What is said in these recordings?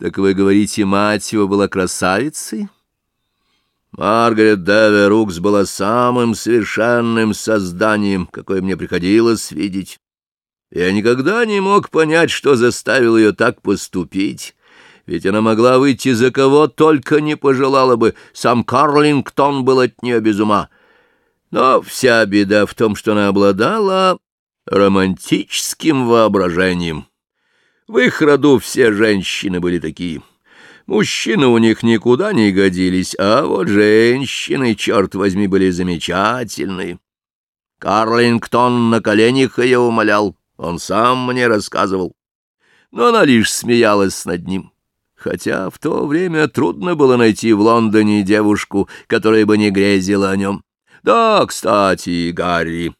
Так вы говорите, мать его была красавицей? Маргарет Деверукс была самым совершенным созданием, какое мне приходилось видеть. Я никогда не мог понять, что заставил ее так поступить, ведь она могла выйти за кого только не пожелала бы, сам Карлингтон был от нее без ума. Но вся беда в том, что она обладала романтическим воображением. В их роду все женщины были такие. Мужчины у них никуда не годились, а вот женщины, черт возьми, были замечательные. Карлингтон на коленях ее умолял, он сам мне рассказывал. Но она лишь смеялась над ним. Хотя в то время трудно было найти в Лондоне девушку, которая бы не грезила о нем. Да, кстати, Гарри,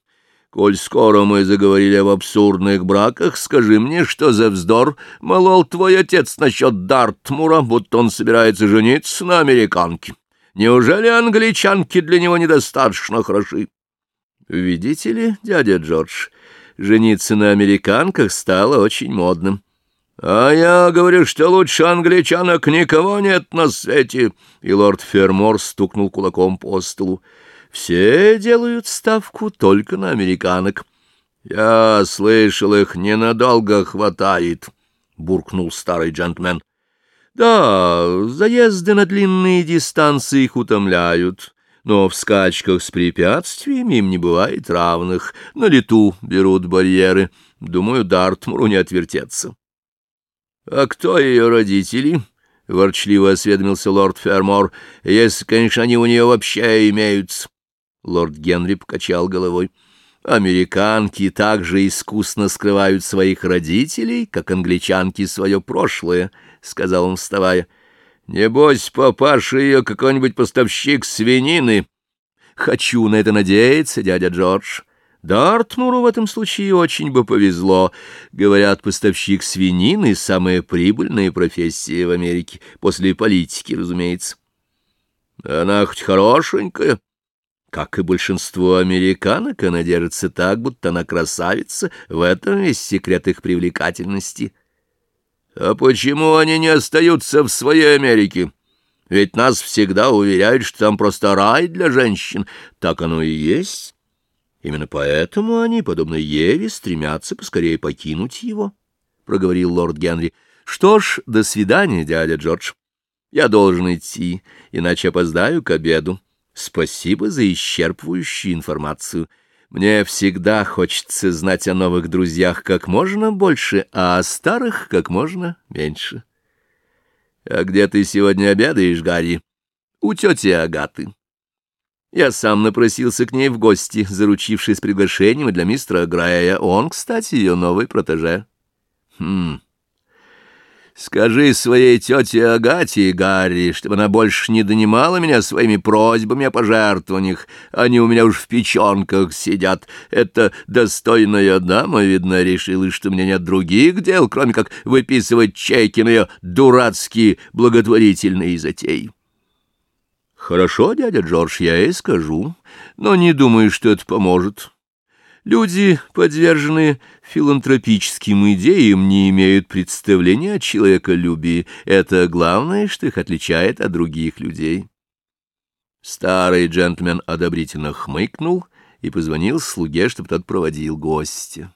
Коль скоро мы заговорили об абсурдных браках, скажи мне, что за вздор молол твой отец насчет Дартмура, будто он собирается жениться на американке. Неужели англичанки для него недостаточно хороши? Видите ли, дядя Джордж, жениться на американках стало очень модным. А я говорю, что лучше англичанок никого нет на свете, и лорд Фермор стукнул кулаком по столу. Все делают ставку только на американок. Я слышал, их ненадолго хватает, — буркнул старый джентльмен. Да, заезды на длинные дистанции их утомляют, но в скачках с препятствиями им не бывает равных. На лету берут барьеры. Думаю, Дартмуру не отвертеться. — А кто ее родители? — ворчливо осведомился лорд Фермор. — Если, конечно, они у нее вообще имеются. Лорд Генри покачал головой. Американки также искусно скрывают своих родителей, как англичанки свое прошлое, — сказал он, вставая. Небось, папаша ее какой-нибудь поставщик свинины. Хочу на это надеяться, дядя Джордж. Дартмуру в этом случае очень бы повезло. Говорят, поставщик свинины — самая прибыльная профессия в Америке, после политики, разумеется. Она хоть хорошенькая, как и большинство американок, она держится так, будто она красавица, в этом весь секрет их привлекательности. А почему они не остаются в своей Америке? Ведь нас всегда уверяют, что там просто рай для женщин. Так оно и есть. Именно поэтому они, подобно Еве, стремятся поскорее покинуть его, — проговорил лорд Генри. — Что ж, до свидания, дядя Джордж. Я должен идти, иначе опоздаю к обеду. Спасибо за исчерпывающую информацию. Мне всегда хочется знать о новых друзьях как можно больше, а о старых как можно меньше. А где ты сегодня обедаешь, Гарри? У тети Агаты. Я сам напросился к ней в гости, заручившись приглашением для мистера Грея. Он, кстати, ее новый протеже. Хм... Скажи своей тете Агате, Гарри, чтобы она больше не донимала меня своими просьбами о пожертвованиях. Они у меня уж в печенках сидят. Эта достойная дама, видно, решила, что у меня нет других дел, кроме как выписывать чеки на ее дурацкие благотворительные затеи. Хорошо, дядя Джордж, я ей скажу, но не думаю, что это поможет. Люди, подверженные филантропическим идеям, не имеют представления о человеколюбии. Это главное, что их отличает от других людей. Старый джентльмен одобрительно хмыкнул и позвонил слуге, чтобы тот проводил гостя.